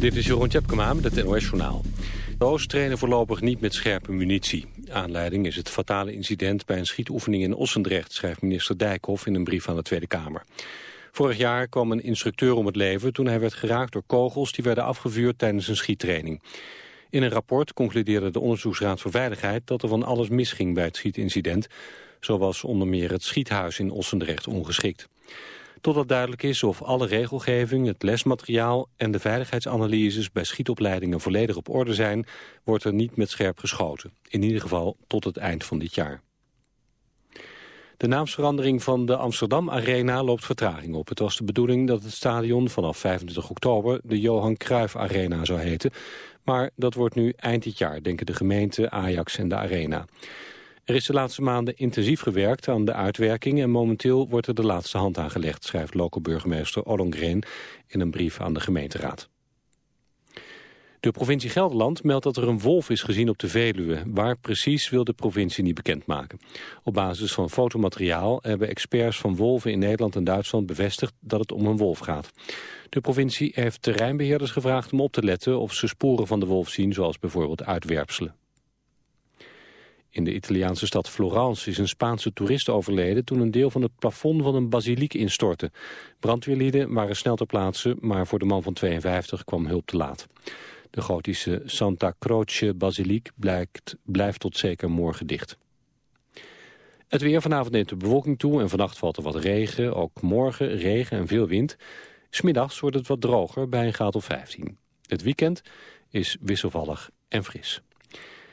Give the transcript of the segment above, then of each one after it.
Dit is Jeroen Tjepkema met het NOS Journaal. De Oost trainen voorlopig niet met scherpe munitie. Aanleiding is het fatale incident bij een schietoefening in Ossendrecht... schrijft minister Dijkhoff in een brief aan de Tweede Kamer. Vorig jaar kwam een instructeur om het leven toen hij werd geraakt door kogels... die werden afgevuurd tijdens een schiettraining. In een rapport concludeerde de Onderzoeksraad voor Veiligheid... dat er van alles misging bij het schietincident. Zo was onder meer het schiethuis in Ossendrecht ongeschikt. Totdat duidelijk is of alle regelgeving, het lesmateriaal en de veiligheidsanalyses bij schietopleidingen volledig op orde zijn, wordt er niet met scherp geschoten. In ieder geval tot het eind van dit jaar. De naamsverandering van de Amsterdam Arena loopt vertraging op. Het was de bedoeling dat het stadion vanaf 25 oktober de Johan Cruijff Arena zou heten. Maar dat wordt nu eind dit jaar, denken de gemeente, Ajax en de Arena. Er is de laatste maanden intensief gewerkt aan de uitwerking... en momenteel wordt er de laatste hand aan gelegd... schrijft lokale burgemeester Ollongren in een brief aan de gemeenteraad. De provincie Gelderland meldt dat er een wolf is gezien op de Veluwe. Waar precies wil de provincie niet bekendmaken. Op basis van fotomateriaal hebben experts van wolven in Nederland en Duitsland bevestigd dat het om een wolf gaat. De provincie heeft terreinbeheerders gevraagd om op te letten of ze sporen van de wolf zien, zoals bijvoorbeeld uitwerpselen. In de Italiaanse stad Florence is een Spaanse toerist overleden... toen een deel van het plafond van een basiliek instortte. Brandweerlieden waren snel ter plaatse, maar voor de man van 52 kwam hulp te laat. De gotische Santa Croce basiliek blijft tot zeker morgen dicht. Het weer vanavond neemt de bewolking toe en vannacht valt er wat regen. Ook morgen regen en veel wind. Smiddags wordt het wat droger bij een graad of 15. Het weekend is wisselvallig en fris.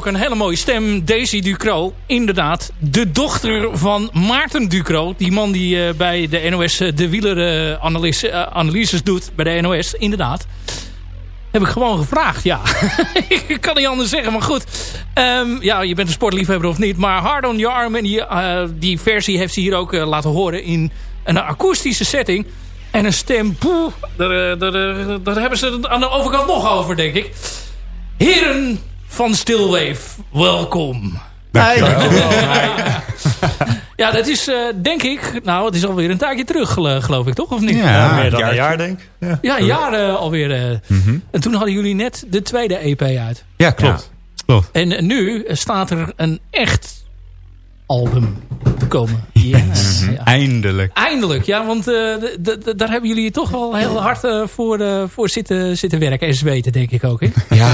Ook een hele mooie stem. Daisy Ducro. Inderdaad, de dochter van Maarten Ducro. Die man die bij de NOS de wieleranalyses doet. Bij de NOS, inderdaad. Heb ik gewoon gevraagd, ja. ik kan niet anders zeggen, maar goed. Um, ja, je bent een sportliefhebber of niet. Maar Hard on Your Arm, en die, die versie heeft ze hier ook laten horen in een akoestische setting. En een stem, poeh, daar, daar, daar, hebben ze het aan de overkant nog over, denk ik. Heren van Stillwave, welkom. ja, dat is uh, denk ik... Nou, het is alweer een tijdje terug, geloof ik, toch? Of niet? Ja, meer dan een jaar, denk ik. Ja, ja een jaar uh, alweer. Uh. Mm -hmm. En toen hadden jullie net de tweede EP uit. Ja, klopt. Ja. klopt. En nu staat er een echt album te komen. Yes. Ja. Eindelijk. Eindelijk, ja, want uh, daar hebben jullie toch wel heel hard uh, voor, uh, voor zitten, zitten werken en zweten, denk ik ook. Hè? Ja,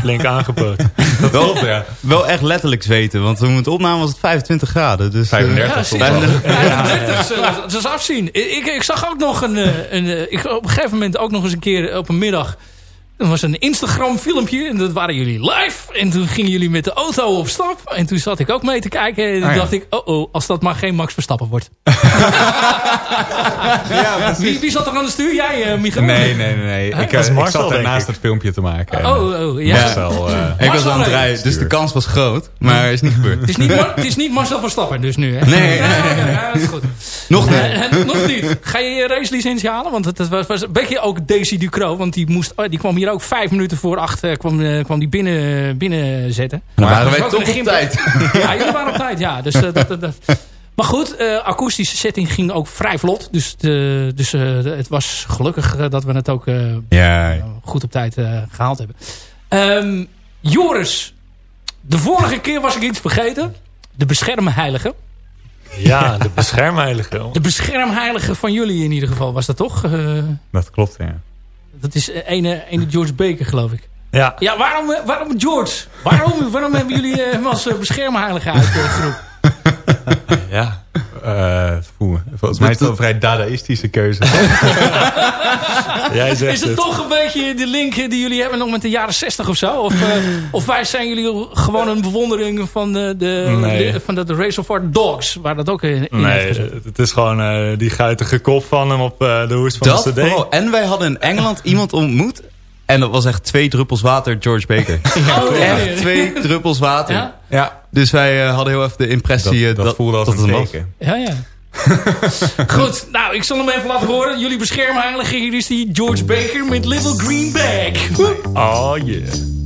flink aangepakt. wel, ja. wel echt letterlijk zweten, want toen we het opnamen was het 25 graden. Dus, 35. Ja, 35, 35 dat is afzien. Ik, ik zag ook nog een, een ik, op een gegeven moment ook nog eens een keer op een middag er was een Instagram filmpje en dat waren jullie live. En toen gingen jullie met de auto op stap. En toen zat ik ook mee te kijken. En toen ah, dacht ik, oh oh, als dat maar geen Max Verstappen wordt. ja, wie, wie, zat er aan de stuur? Jij, uh, Michael? Nee, nee, nee. nee. Ik, uh, ik zat ernaast het filmpje te maken. Oh, oh, ja. Marcel, uh, ik was aan het rijden, dus de kans was groot. Maar het is niet gebeurd. Het is niet, het is niet Marcel Verstappen dus nu, hè? Nee, nee, nee. Ja, dat is goed. Nog niet. nog niet. Ga je je racelicentie halen? Want het was, was een beetje ook Daisy Ducro. Want die, moest, oh, die kwam hier ook vijf minuten voor acht uh, kwam, uh, kwam die binnen, binnen zetten. Maar waren wij toch op tijd. Ja, jullie waren op tijd, ja. Dus, uh, dat, dat, maar goed, akoestische setting ging ook vrij vlot. Dus, de, dus het was gelukkig dat we het ook ja. goed op tijd gehaald hebben. Um, Joris, de vorige keer was ik iets vergeten. De beschermheilige. Ja, de beschermheilige. De beschermheilige van jullie in ieder geval, was dat toch? Dat klopt, ja. Dat is ene, ene George Baker, geloof ik. Ja. Ja, waarom, waarom George? Waarom, waarom hebben jullie hem als beschermheilige uitgeroepen? ja, uh, volgens mij is het een vrij dadaïstische keuze. Jij zegt is het, toch een beetje de link die jullie hebben nog met de jaren 60 of zo? Of, uh, of wij zijn jullie gewoon een bewondering van de, de, nee. de van de, de Race of Our Dogs, waar dat ook in, Nee, het is gewoon uh, die guitige kop van hem op de hoes van dat de CD. Vooral. En wij hadden in Engeland iemand ontmoet en dat was echt twee druppels water, George Baker. ja, oh, echt twee druppels water. Ja? ja. Dus wij uh, hadden heel even de impressie dat, dat, dat voelde als dat een teken. Ja, ja. Goed, nou, ik zal hem even laten horen. Jullie beschermheilige hier is die George Baker met Little Green Bag. Oh yeah.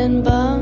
been bummed.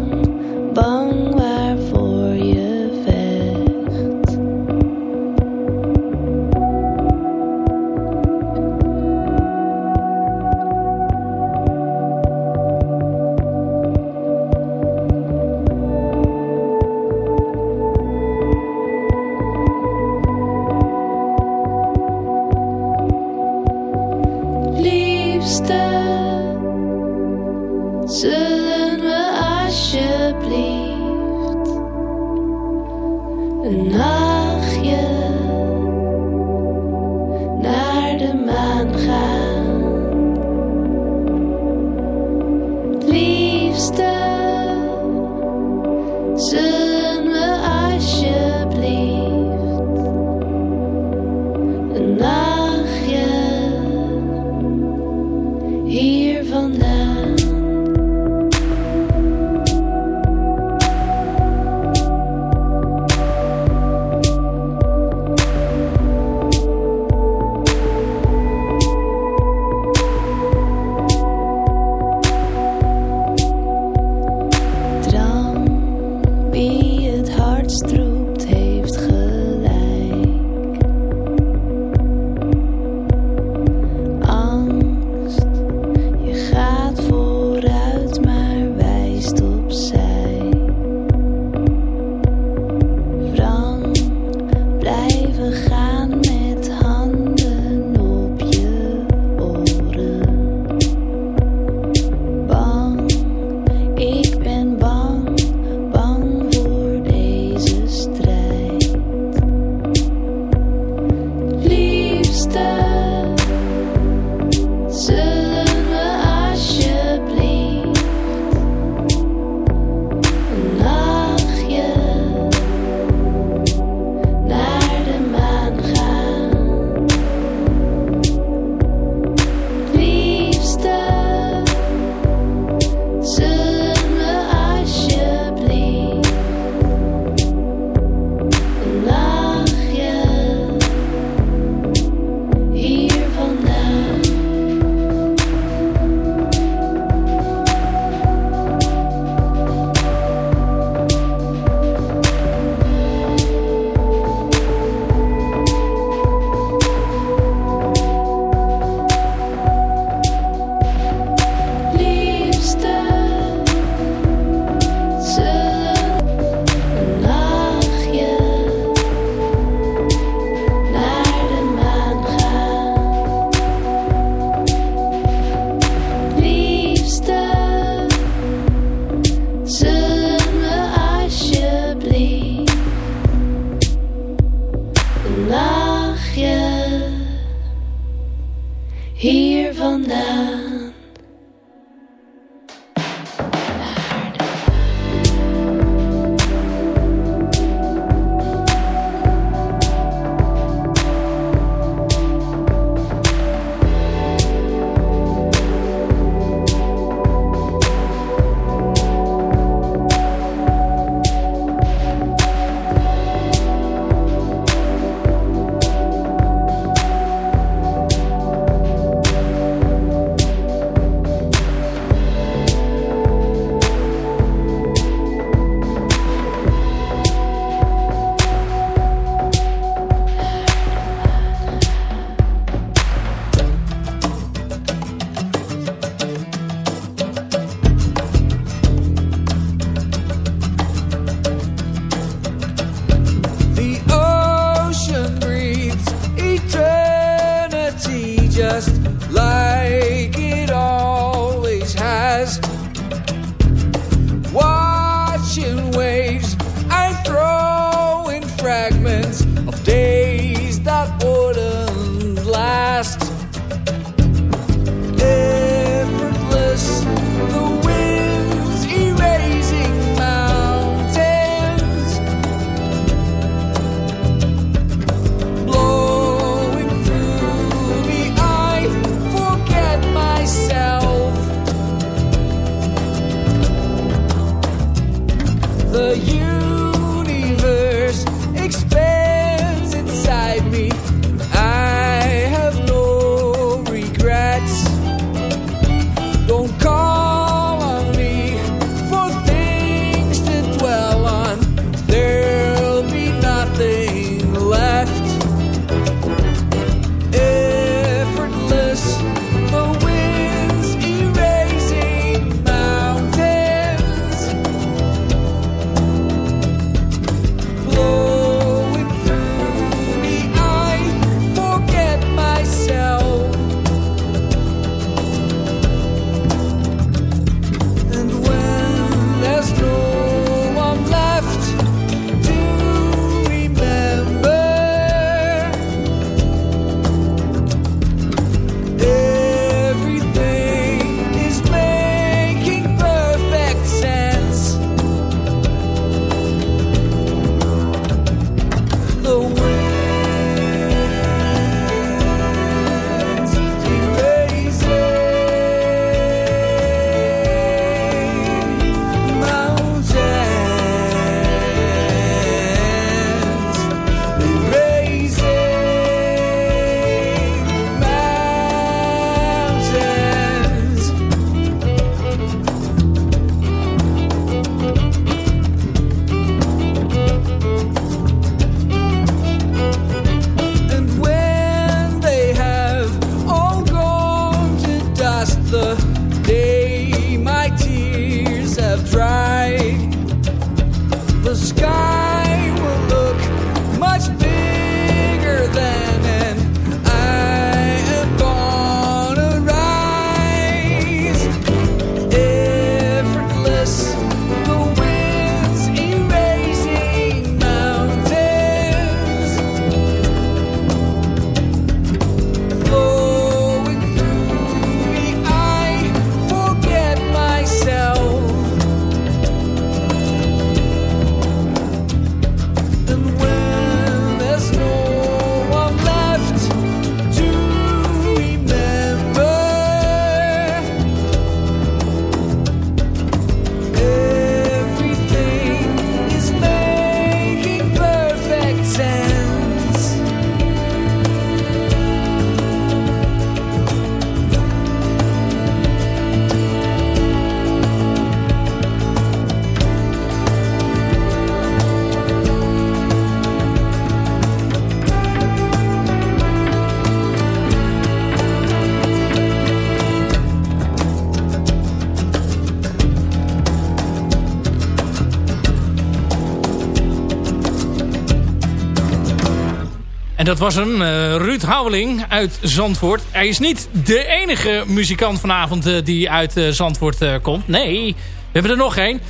Dat was hem, uh, Ruud Houweling uit Zandvoort. Hij is niet de enige muzikant vanavond uh, die uit uh, Zandvoort komt. Nee, we hebben er nog één.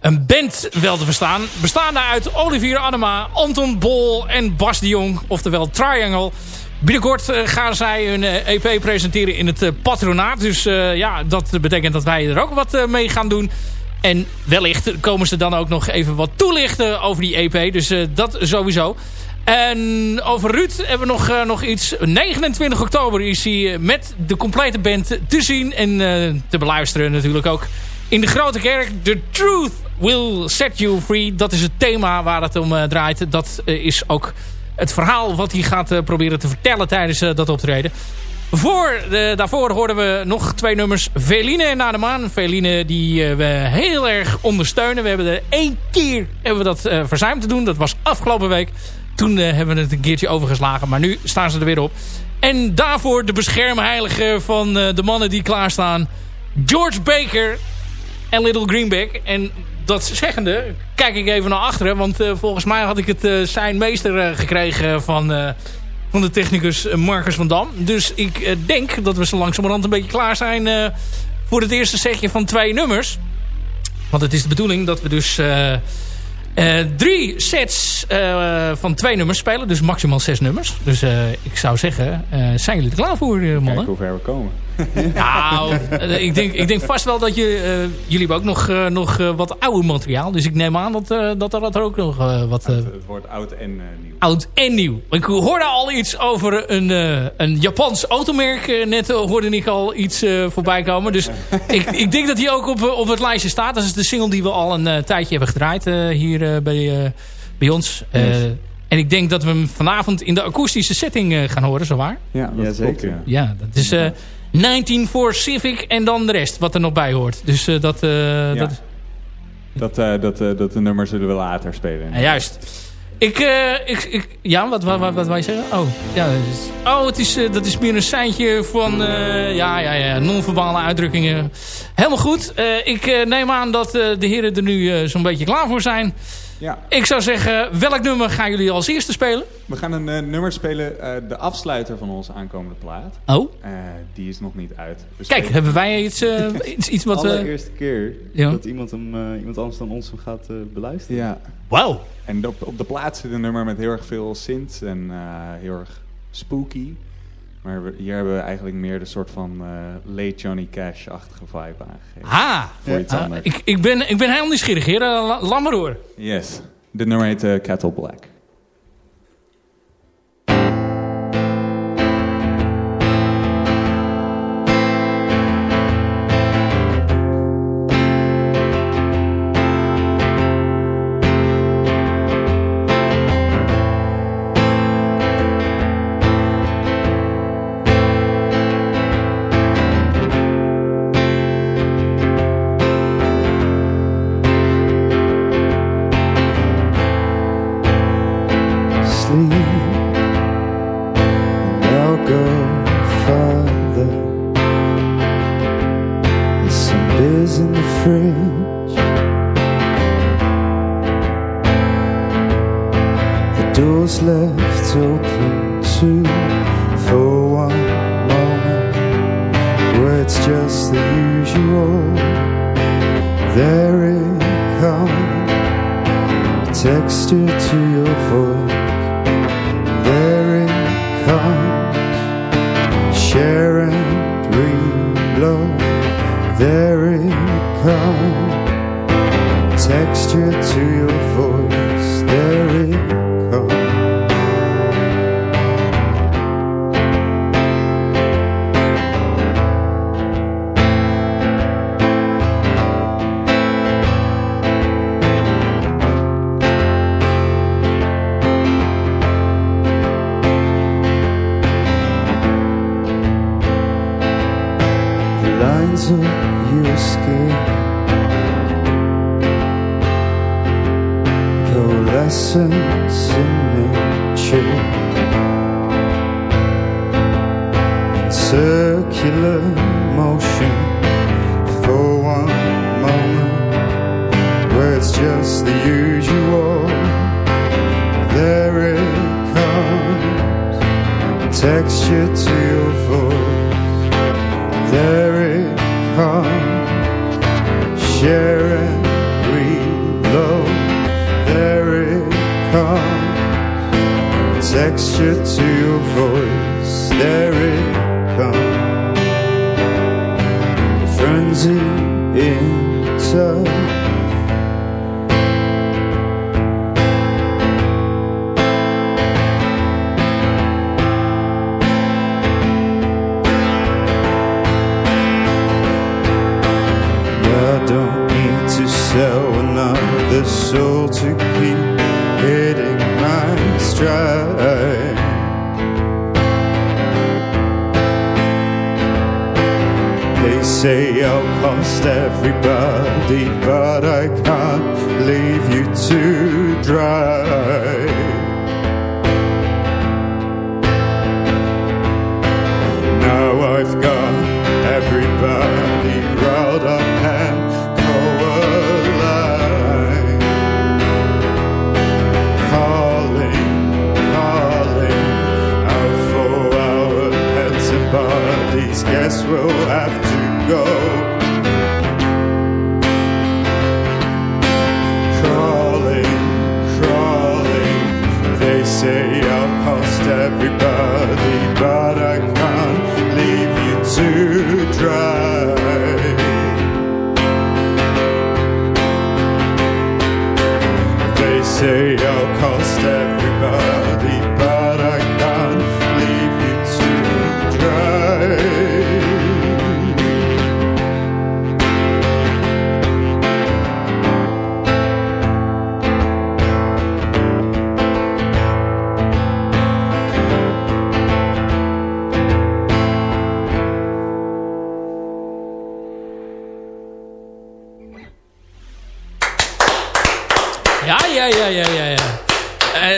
Een band wel te verstaan. Bestaande uit Olivier Anema, Anton Bol en Bas de Jong. Oftewel Triangle. Binnenkort gaan zij hun EP presenteren in het patronaat. Dus ja, dat betekent dat wij er ook wat mee gaan doen. En wellicht komen ze dan ook nog even wat toelichten over die EP. Dus dat sowieso. En over Ruud hebben we nog, uh, nog iets. 29 oktober is hij met de complete band te zien en uh, te beluisteren natuurlijk ook. In de Grote Kerk, The Truth Will Set You Free. Dat is het thema waar het om draait. Dat is ook het verhaal wat hij gaat proberen te vertellen tijdens dat optreden. Voor, daarvoor hoorden we nog twee nummers. Veline en Naar de Maan. Veline die we heel erg ondersteunen. We hebben er één keer hebben we dat verzuimd te doen. Dat was afgelopen week. Toen uh, hebben we het een keertje overgeslagen. Maar nu staan ze er weer op. En daarvoor de beschermheilige van uh, de mannen die klaarstaan. George Baker en Little Greenback. En dat zeggende kijk ik even naar achteren. Want uh, volgens mij had ik het zijn meester gekregen van, van de technicus Marcus van Dam. Dus ik denk dat we zo langzamerhand een beetje klaar zijn voor het eerste setje van twee nummers. Want het is de bedoeling dat we dus uh, drie sets uh, van twee nummers spelen. Dus maximaal zes nummers. Dus uh, ik zou zeggen, zijn jullie er klaar voor, mannen? Kijken hoe ver we komen. nou, ik, denk, ik denk vast wel dat je... jullie hebben ook nog, nog wat ouder materiaal. Dus ik neem aan dat, dat er, dat er ook nog wat... het, het wordt oud en nieuw. Oud en nieuw. Ik hoorde al iets over een, een Japans automerk. net hoorde ik al iets voorbij komen. Dus ik, ik denk dat die ook op, op het lijstje staat. Dat is de single die we al een tijdje hebben gedraaid hier bij, bij ons. En ik denk dat we hem vanavond in de akoestische setting gaan horen, zowaar? Ja, dat ja zeker. Ja, dat is 19 voor Civic en dan de rest wat er nog bij hoort. Dus dat... Ja. dat dat, uh, dat, dat de nummer zullen we later spelen. Ja, juist. Ik, ik, ik, ja, wat, wat, wat, wat je zeggen? Oh, ja, oh het is, dat is meer een seintje van ja, ja, ja, non-verbale uitdrukkingen. Helemaal goed. ik neem aan dat de heren er nu zo'n beetje klaar voor zijn. Ja. Ik zou zeggen, welk nummer gaan jullie als eerste spelen? We gaan een uh, nummer spelen, uh, de afsluiter van onze aankomende plaat. Oh? Uh, die is nog niet uit. Dus Kijk, hebben wij iets, iets, iets wat... De allereerste keer ja. dat iemand, hem, iemand anders dan ons hem gaat beluisteren. Ja. Wauw. En op, op de plaat zit een nummer met heel erg veel synth en heel erg spooky. Maar hier hebben we eigenlijk meer de soort van uh, late Johnny Cash-achtige vibe aangegeven. Ah, voor iets uh, ik, ik, ben, ik ben helemaal nieuwsgierig, heer. Uh, door. Yes. Dit nummer heet uh, Cattle Black. Comes, texture to your voice. There it comes, frenzy in touch.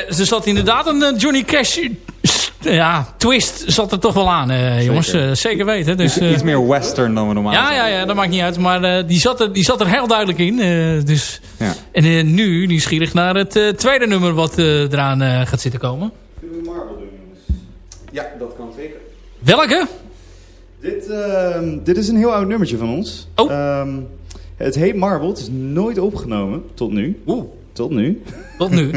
Er zat inderdaad een eh, Johnny Cash s- ja, twist zat er toch wel aan, eh, jongens. Eh, zeker weten. Dus, eh, Iets meer western dan we normaal ja, ja, ja, dat maakt niet uit. Maar eh, die, zat er, die zat er heel duidelijk in. eh, dus. Ja. En eh, nu nieuwsgierig naar het eh, tweede nummer wat eh, eraan eh, gaat zitten komen. Ja, dat kan zeker. Welke? Dit, ehm, dit is een heel oud nummertje van ons. Oh. Ehm, het heet Marble. Het is nooit opgenomen tot nu. Oeh, Tot nu. tot nu.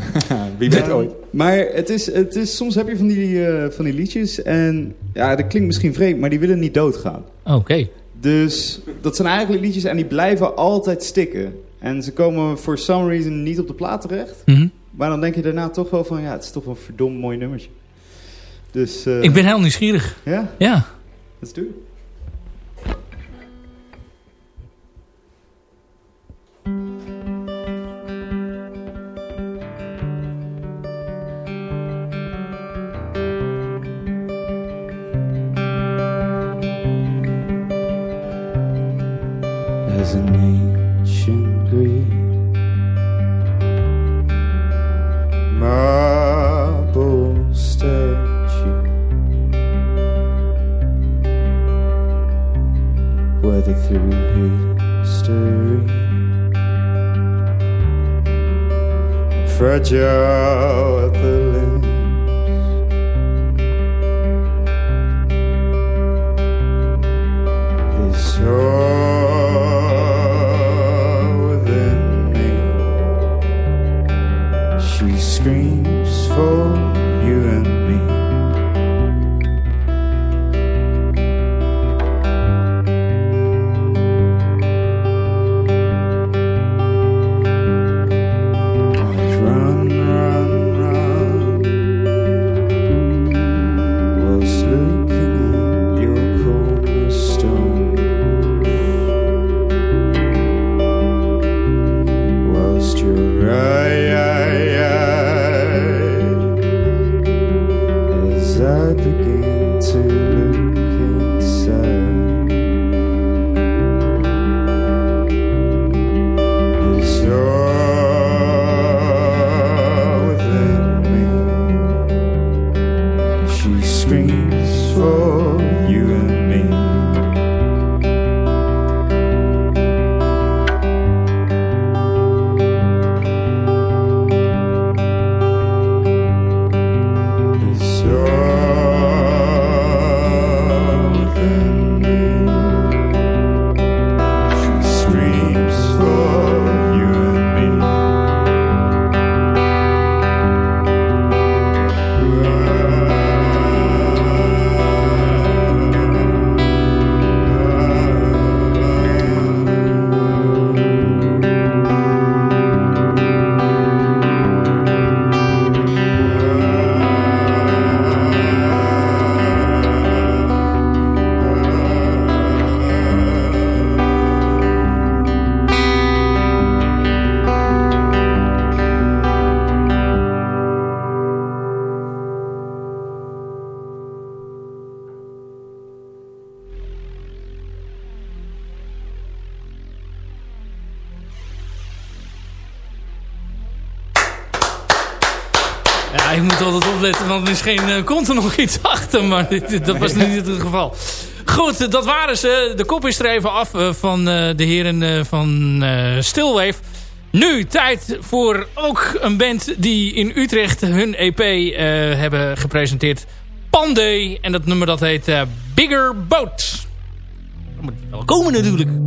Wie weet ooit. Maar het is, het is, soms heb je van die, eh, van die liedjes en ja, dat klinkt misschien vreemd, maar die willen niet doodgaan. Oké. Dus dat zijn eigenlijk liedjes en die blijven altijd stikken. En ze komen for some reason niet op de plaat terecht. Mhm. Maar dan denk je daarna toch wel van, ja, het is toch wel een verdomd mooi nummertje. Dus eh, Ik ben heel nieuwsgierig. ja, Ja. let's do it. Fragile at the limbs is all within me. She screams for you and me. Ik moet altijd opletten, want misschien uh, komt er nog iets achter. Maar dat was niet het geval. Goed, dat waren ze. De kop is er even af van de heren van Stillwave. Nu tijd voor ook een band die in Utrecht hun EP hebben gepresenteerd. Panday. En dat nummer dat heet Bigger Boat. Dat moet wel komen natuurlijk.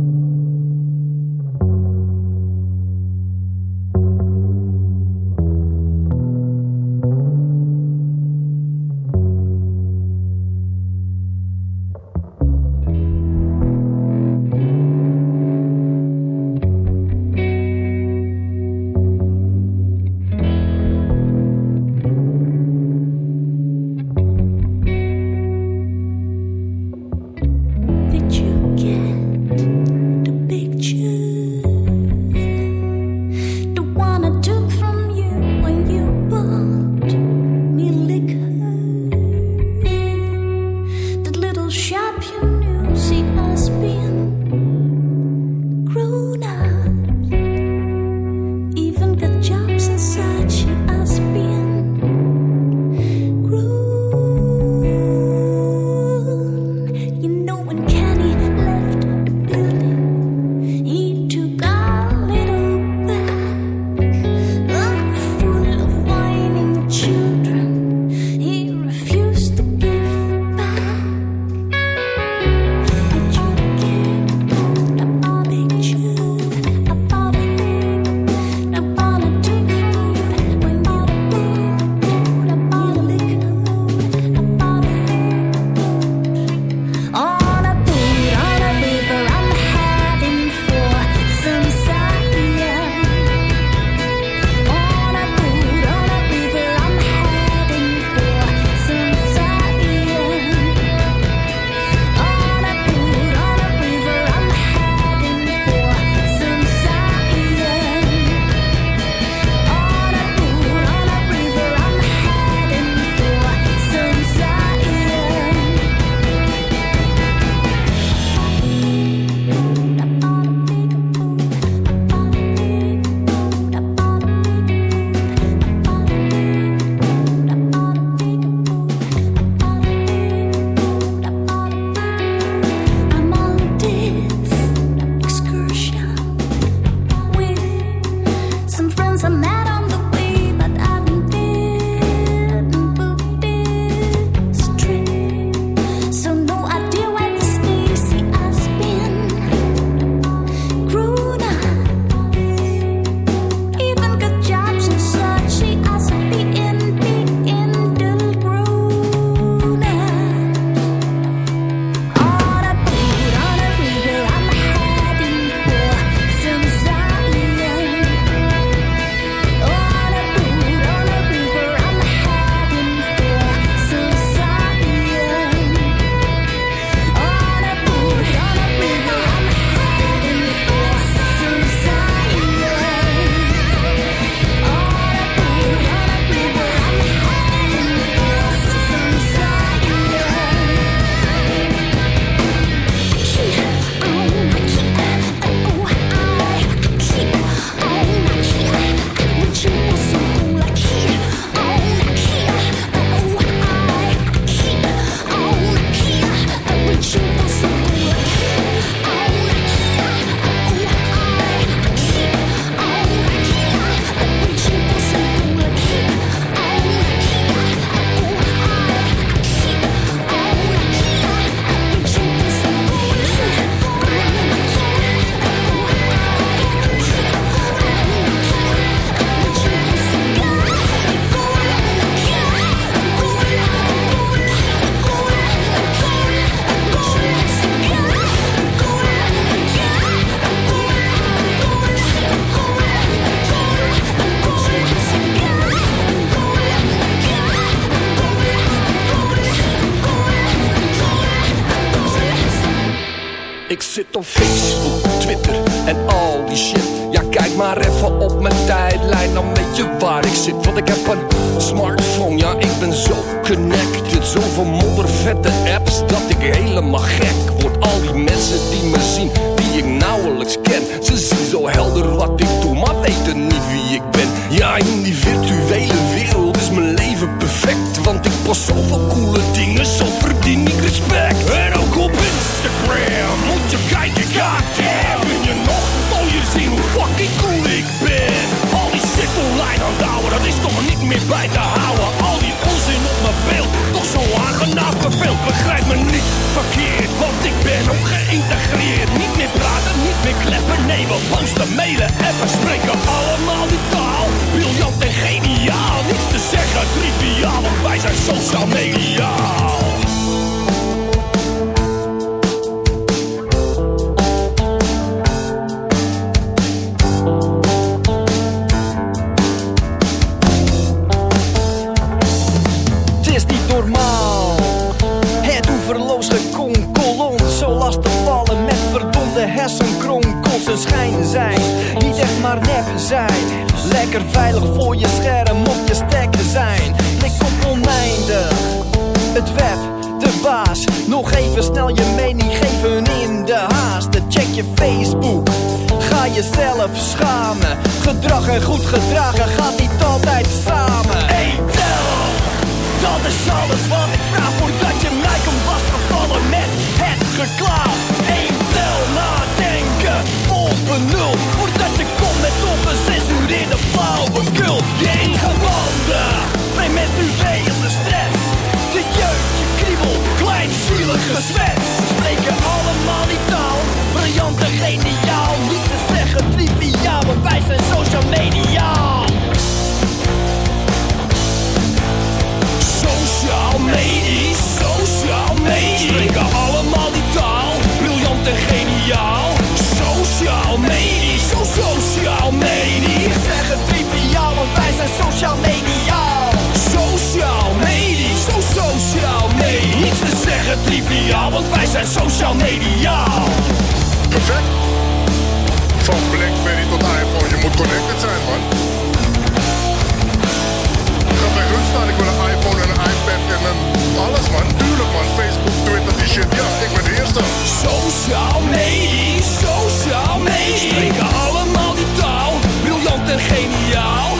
Shit. Ja, ik ben de eerste. Sociaal medisch, sociaal medisch. Spreken allemaal die taal, briljant en geniaal.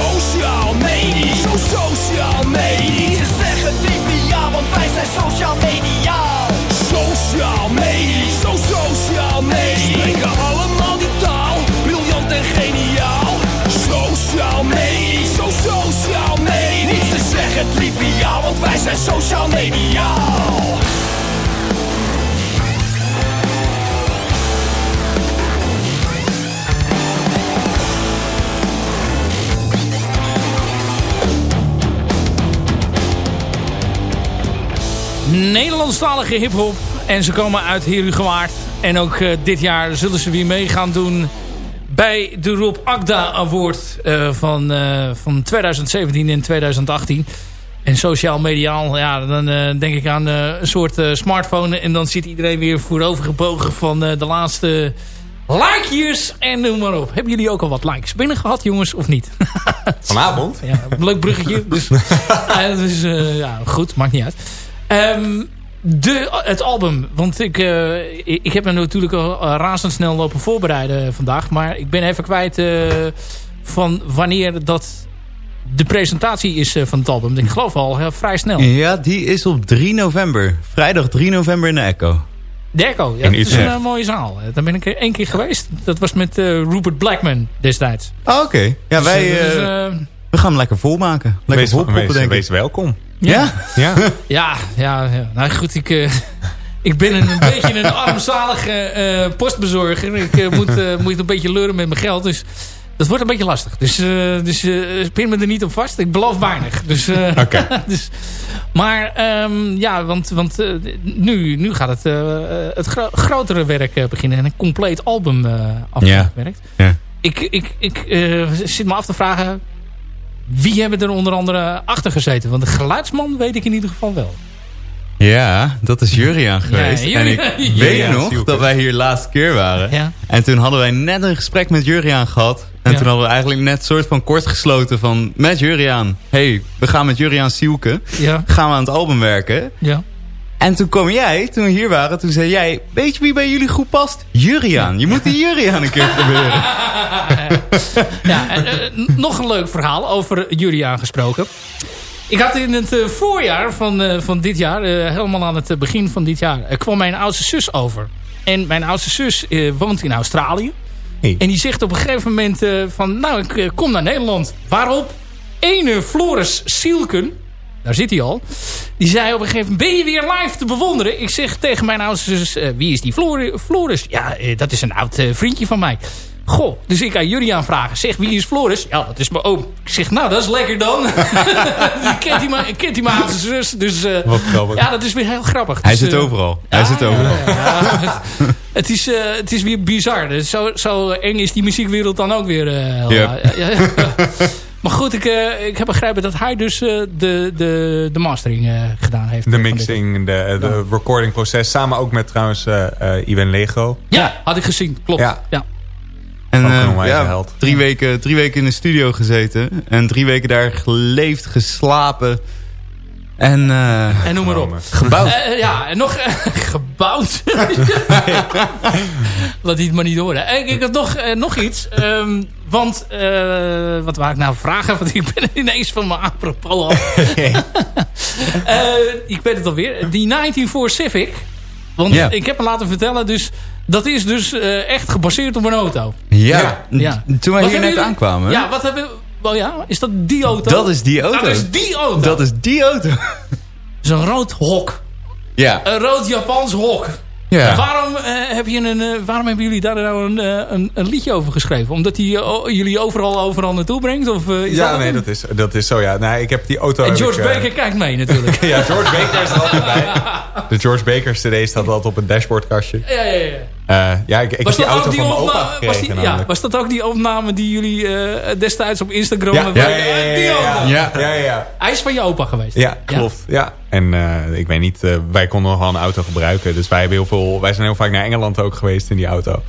Sociaal medisch, zo sociaal medisch. Ze zeggen triviaal, want wij zijn sociaal mediaal. Sociaal medisch, zo sociaal medisch. Spreken allemaal die taal, briljant en geniaal. Sociaal medisch, zo sociaal medisch. Te zeggen triviaal, want wij zijn sociaal mediaal Nederlandstalige hiphop. En ze komen uit Herugewaard. En ook eh, dit jaar zullen ze weer mee gaan doen bij de Rob Agda Award eh, van, eh, van 2017 en 2018. En sociaal mediaal, ja, dan denk ik aan een soort smartphone. En dan zit iedereen weer voorovergebogen van eh, de laatste likejes en noem maar op. Hebben jullie ook al wat likes binnen gehad, jongens, of niet? Vanavond? Ja, een leuk bruggetje. Dus, ja, dus ja, goed, maakt niet uit. Ehm, de, het album, want ik, eh, ik, ik heb me natuurlijk al eh, razendsnel lopen voorbereiden vandaag. Maar ik ben even kwijt eh, van wanneer dat de presentatie is van het album. Ik geloof al heel vrij snel. Ja, die is op 3 november. Vrijdag 3 november in de Echo. De Echo, ja, In dat is een mooie zaal. Daar ben ik één keer geweest. Dat was met eh, Rupert Blackman destijds. Oh, oké. Ja, Dus, wij dus, we gaan hem lekker volmaken. Lekker wees, denk ik. wees welkom. Ja? Ja. Ja, ja, ja. Nou goed, ik, eh, ik ben een, een beetje een armzalige eh, postbezorger. Ik eh, moet, eh, moet een beetje leuren met mijn geld. Dus dat wordt een beetje lastig. Dus, eh dus eh, pin me er niet op vast. Ik beloof weinig. Dus, eh, Oké. dus, maar ehm, ja, want, want nu, nu gaat het, eh, het gro- grotere werk eh, beginnen. En een compleet album eh afgewerkt. Ja. Ik, ik, ik eh, zit me af te vragen... Wie hebben er onder andere achter gezeten? Want de geluidsman weet ik in ieder geval wel. Ja, dat is Juriaan geweest. en Juriaan. ik weet nog dat wij hier laatste keer waren. Ja. En toen hadden wij net een gesprek met Juriaan gehad. En toen hadden we eigenlijk net soort van kort gesloten van... Met Juriaan. hey, we gaan met Juriaan Sielke. Ja, Gaan we aan het album werken. ja. En toen kwam jij, toen we hier waren, toen zei jij... Weet je wie bij jullie goed past? Juriaan. Je moet die Juriaan een keer proberen. ja, en, eh, nog een leuk verhaal over Juriaan gesproken. Ik had in het eh, voorjaar van, eh, van dit jaar, helemaal aan het begin van dit jaar... kwam mijn oudste zus over. En mijn oudste zus woont in Australië. Hey. En die zegt op een gegeven moment van... Nou, ik kom naar Nederland. Waarop ene Floris Sielken... Daar zit hij al. Die zei op een gegeven moment... Ben je weer live te bewonderen? Ik zeg tegen mijn oudste zus... eh, wie is die Flor Floris? Ja, eh, dat is een oud eh, vriendje van mij. Goh, dus ik aan jullie aanvragen. Zeg, wie is Floris? Ja, dat is mijn oom. Ik zeg, nou, dat is lekker dan. die kent hij maar, kent hij maar aan zijn zus. Dus Wat grappig. ja, dat is weer heel grappig. Hij Dus, zit overal. Hij zit overal. ja, ja. het, het is, het is weer bizar. Dus zo, zo eng is die muziekwereld dan ook weer. Ja. Ja, ja, ja. Maar goed, ik, eh, ik heb begrepen dat hij dus eh, de, de, de mastering eh, gedaan heeft. De mixing, de, de recordingproces. Samen ook met trouwens eh eh Iwan Lego. Ja, had ik gezien. Klopt. Ja. Ja. En eh, ja. Drie, weken, drie weken in de studio gezeten. En drie weken daar geleefd, geslapen. En, eh, En noem maar op. gebouwd. Ja, en nog gebouwd. Laat hij het maar niet horen. Eh, Ik, ik had nog, eh, nog iets. ehm, want, eh, wat wou ik nou vragen? Want ik ben ineens van mijn apropos af. Eh, ik weet het alweer. Die 194 Civic. Want Ja. ik heb me laten vertellen, dus dat is dus eh, echt gebaseerd op een auto. ja, Ja. toen wij Wat hier net jullie- aankwamen. Ja, wat hebben Wel ja, is dat die auto? Dat is die auto. Dat is die auto. Dat is die auto. Dat is een rood hok. Ja. Een rood Japans hok. Ja. Waarom, eh, heb je een, eh, waarom hebben jullie daar nou een, eh, een, een liedje over geschreven? Omdat hij jullie overal, overal naartoe brengt? Of, is ja, dat nee, dat is, dat is zo. Ja. Ik heb die auto... En George ik, Baker kijkt mee natuurlijk. ja, George Baker is er altijd bij. De George Baker's CD staat altijd op het dashboardkastje. ja, ja, ja. Eh, ja, ik, ik heb die auto van mijn opa opname- was, die, ja, was dat ook die opname die jullie eh, destijds op Instagram... Ja, hebben? ja, ja, ja, Die ja, auto. ja, ja, ja, ja. Hij is van je opa geweest. Ja, klopt. Ja. En eh, ik weet niet, wij konden nog wel een auto gebruiken. Dus wij, hebben heel veel, wij zijn heel vaak naar Engeland ook geweest in die auto.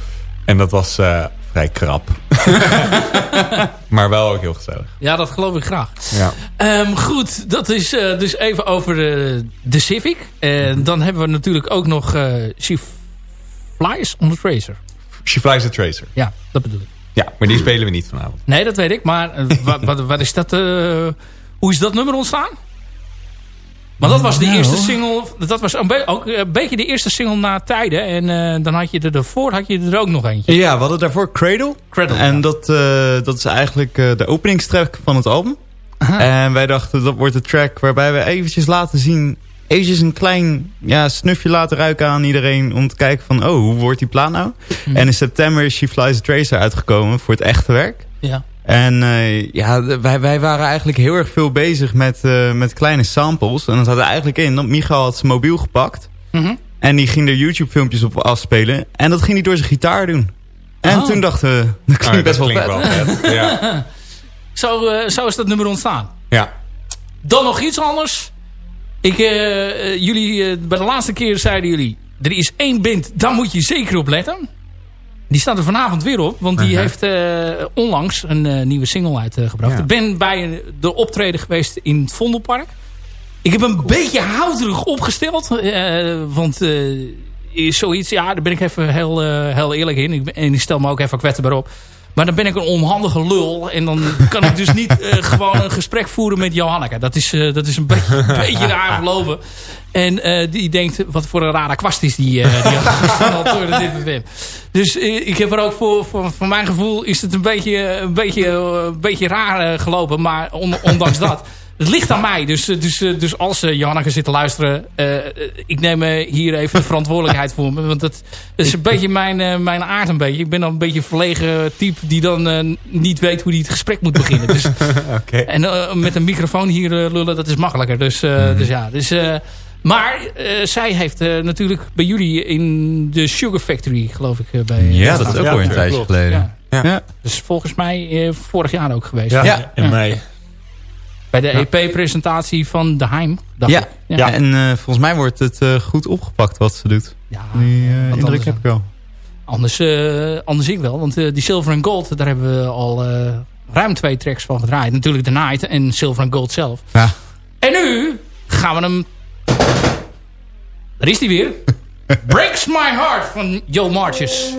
En dat was eh, vrij krap. maar wel ook heel gezellig. Ja, dat geloof ik graag. Ja. Ehm, goed, dat is eh, dus even over eh, de Civic. En dan hebben we natuurlijk ook nog eh Flies on the Tracer. She Flies a Tracer. Ja, dat bedoel ik. Ja, maar die spelen we niet vanavond. Nee, dat weet ik. Maar eh, wat, wat, wat is dat, eh, hoe is dat nummer ontstaan? Want dat was de Nou. eerste single. Dat was een, ook een beetje de eerste single na tijden. En eh, dan had je er daarvoor had je er ook nog eentje. Ja, we hadden daarvoor Cradle. Cradle, En ja. dat, eh, dat is eigenlijk eh, de openingstrack van het album. En wij dachten dat wordt de track waarbij we eventjes laten zien... eventjes een klein ja, snufje laten ruiken aan iedereen... om te kijken van, oh, hoe wordt die plaat nou? En in september is She Flies a Tracer uitgekomen voor het echte werk. Ja. En eh, ja, wij, wij waren eigenlijk heel erg veel bezig met, eh, met kleine samples. En dat zat er eigenlijk in dat Michael had zijn mobiel gepakt... Mhm. En die ging er YouTube filmpjes op afspelen. En dat ging hij door zijn gitaar doen. En Oh. toen dachten we, dat klinkt Ah, best wel klinkt vet. Ja. Zo, eh, zo is dat nummer ontstaan. ja. Dan nog iets anders. Ik, eh, eh, jullie, eh, bij de laatste keer zeiden jullie... er is één band, daar moet je zeker op letten. Die staat er vanavond weer op. Want die Uh-huh. heeft onlangs een nieuwe single uitgebracht. Ja. Ik ben bij de optreden geweest in het Vondelpark. Ik heb een beetje houterig opgesteld. want is zoiets, ja, daar ben ik even heel, heel eerlijk in. Ik en ik stel me ook even kwetsbaar op. Maar dan ben ik een onhandige lul. En dan kan ik dus niet eh, gewoon een gesprek voeren met Johanneke. Dat is, eh, dat is een beetje, een beetje raar verlopen. En eh, die denkt, wat voor een rare kwast is die, eh die. Dus ik heb er ook voor, voor, voor mijn gevoel is het een beetje, een beetje, een beetje raar gelopen. Maar on- ondanks dat. Het ligt aan mij. Dus, eh, dus, eh, dus als uh, Johanneke zit te luisteren. ik neem hier even de verantwoordelijkheid voor me. Want dat, dat is een beetje mijn, mijn aard een beetje. Ik ben dan een beetje een verlegen type die dan niet weet hoe hij het gesprek moet beginnen. Dus, Oké. en met een microfoon hier lullen, dat is makkelijker. Dus, eh, Mhm. dus ja, dus... eh, maar eh, zij heeft eh, natuurlijk bij jullie in de Sugar Factory, geloof ik, bij... Ja, dat is ook Ja, een tijdje geleden. Ja. Ja. Ja. Dus volgens mij eh, vorig jaar ook geweest. Ja, Ja. in mei. Bij de EP-presentatie van De Heim. dacht Ja. ik. Ja. En eh, volgens mij wordt het eh, goed opgepakt wat ze doet. Ja, Die eh, indruk anders heb ik wel. Anders, eh, anders ik wel. Want eh, die Silver and Gold, daar hebben we al eh, ruim twee tracks van gedraaid. Natuurlijk The Night en Silver and Gold zelf. Ja. En nu gaan we hem Daar is hij weer. Breaks My Heart van Joe Marches.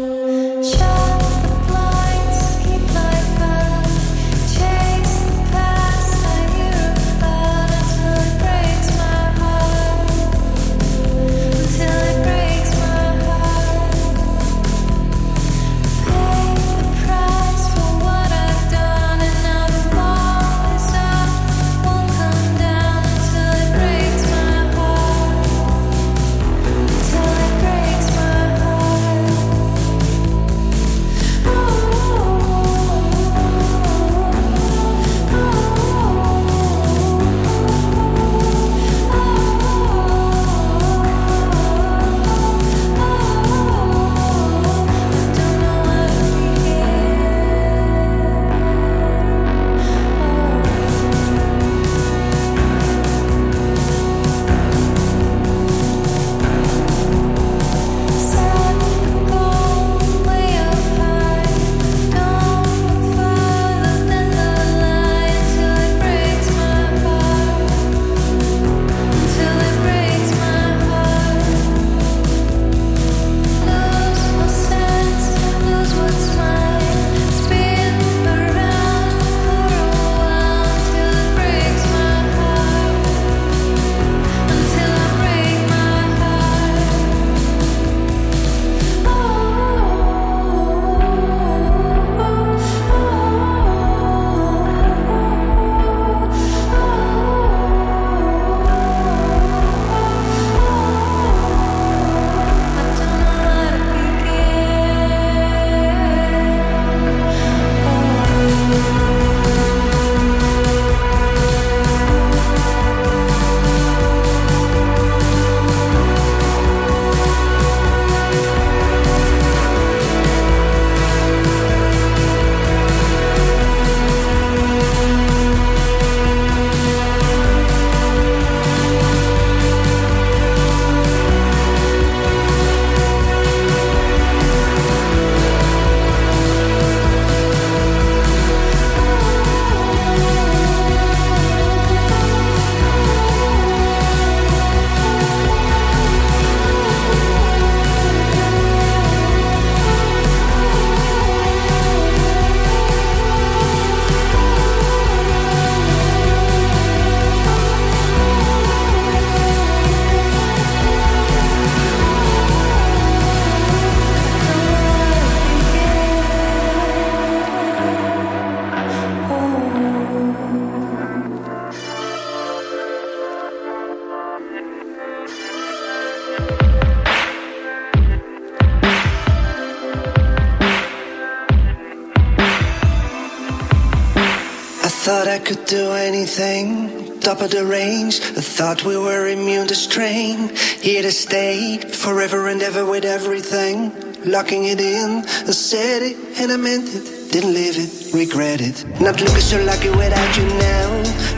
Top of the range, I thought we were immune to strain. Here to stay, forever and ever with everything. Locking it in, I said it and I meant it. Didn't live it, regret it. Not looking so lucky without you now.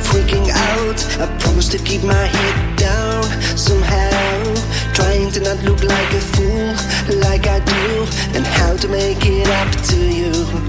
Freaking out, I promised to keep my head down somehow. Trying to not look like a fool, like I do. And how to make it up to you.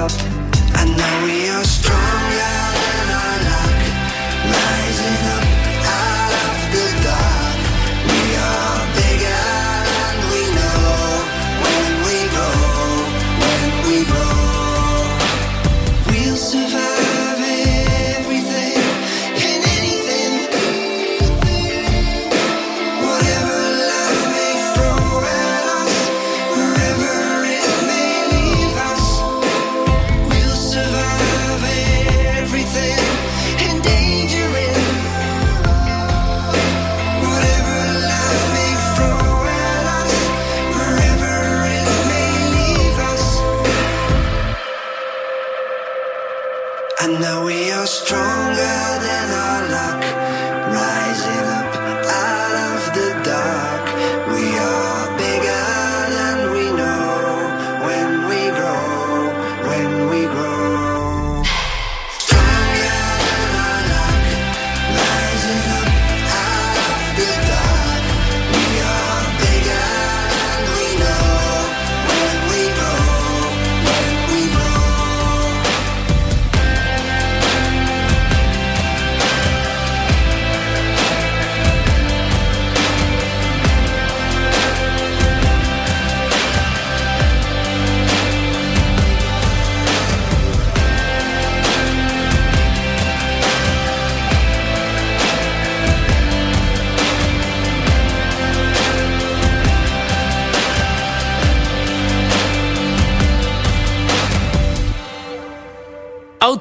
up.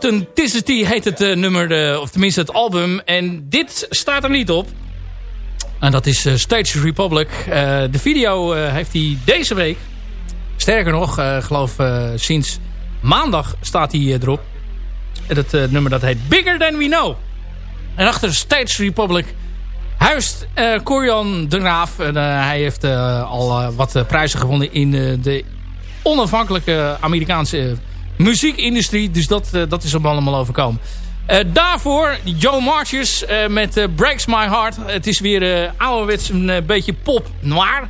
Authenticity heet het eh, nummer, eh, of tenminste het album. En dit staat er niet op. En dat is eh, Stage Republic. De video heeft hij deze week. Sterker nog, geloof sinds maandag staat hij erop. En dat nummer dat heet Bigger Than We Know. En achter Stage Republic huist Corian de Graaf. En, hij heeft al wat prijzen gewonnen in de onafhankelijke Amerikaanse muziekindustrie. Dus dat, eh, dat is hem allemaal overkomen. Eh, daarvoor Joe Marches eh, met Breaks My Heart. Het is weer ouderwets een beetje pop noir.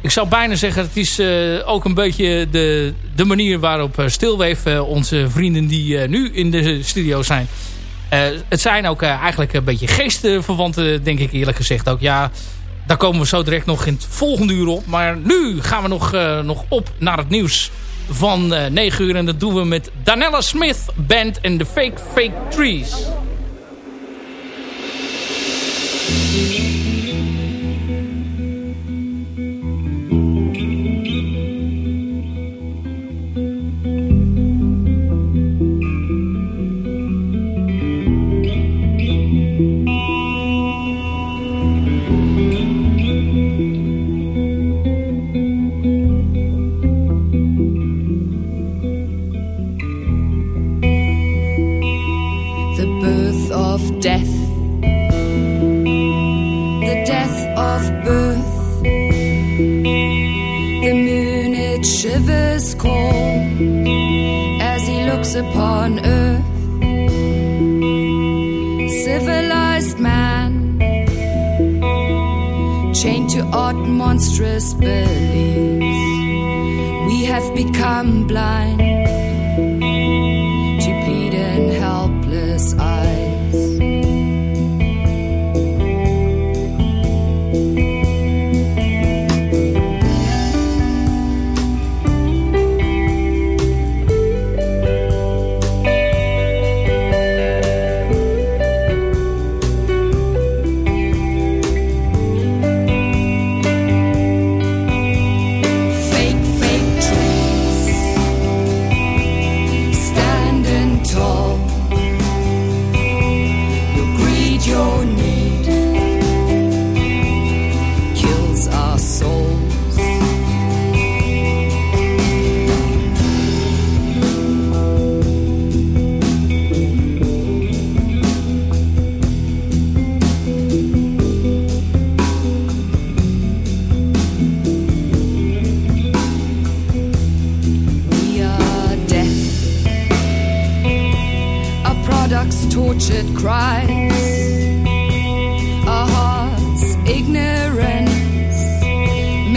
Ik zou bijna zeggen, het is ook een beetje de, de manier waarop Stilweef, onze vrienden die nu in de studio zijn... het zijn ook eigenlijk een beetje geestverwanten, denk ik eerlijk gezegd ook. Ja, daar komen we zo direct nog in het volgende uur op. Maar nu gaan we nog, nog op naar het nieuws van eh 9 uur. En dat doen we met Danella Smith Band en de Fake Fake Trees.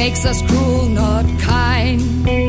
Makes us cruel, not kind.